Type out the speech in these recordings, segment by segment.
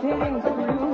feelings for.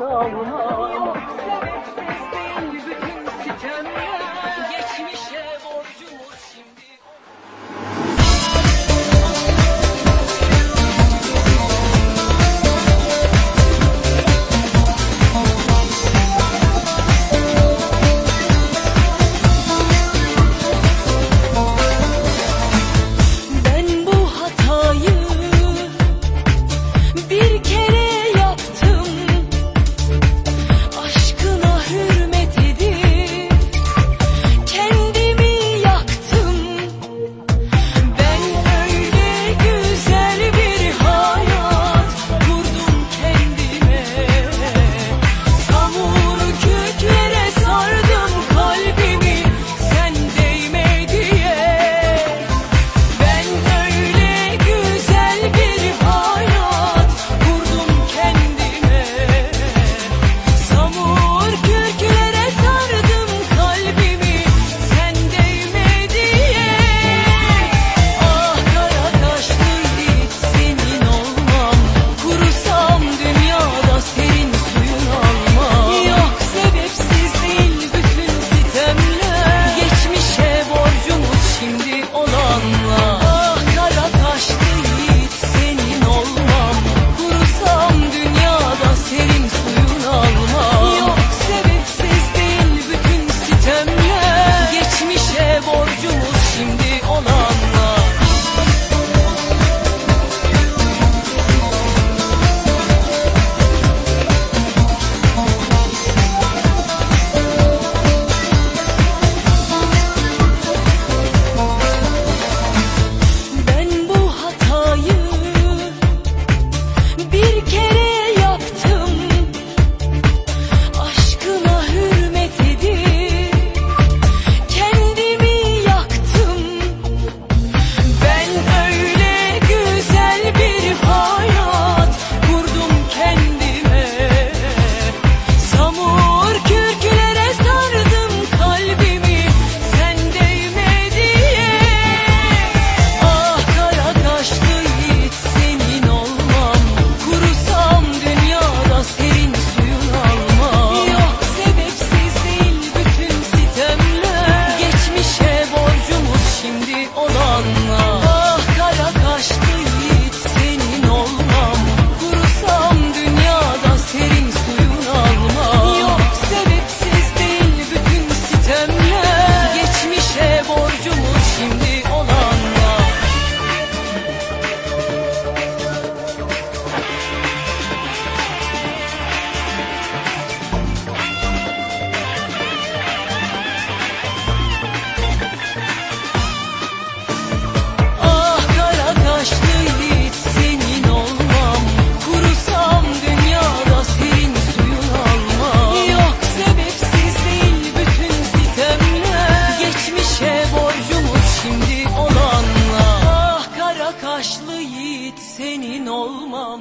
Senin olmam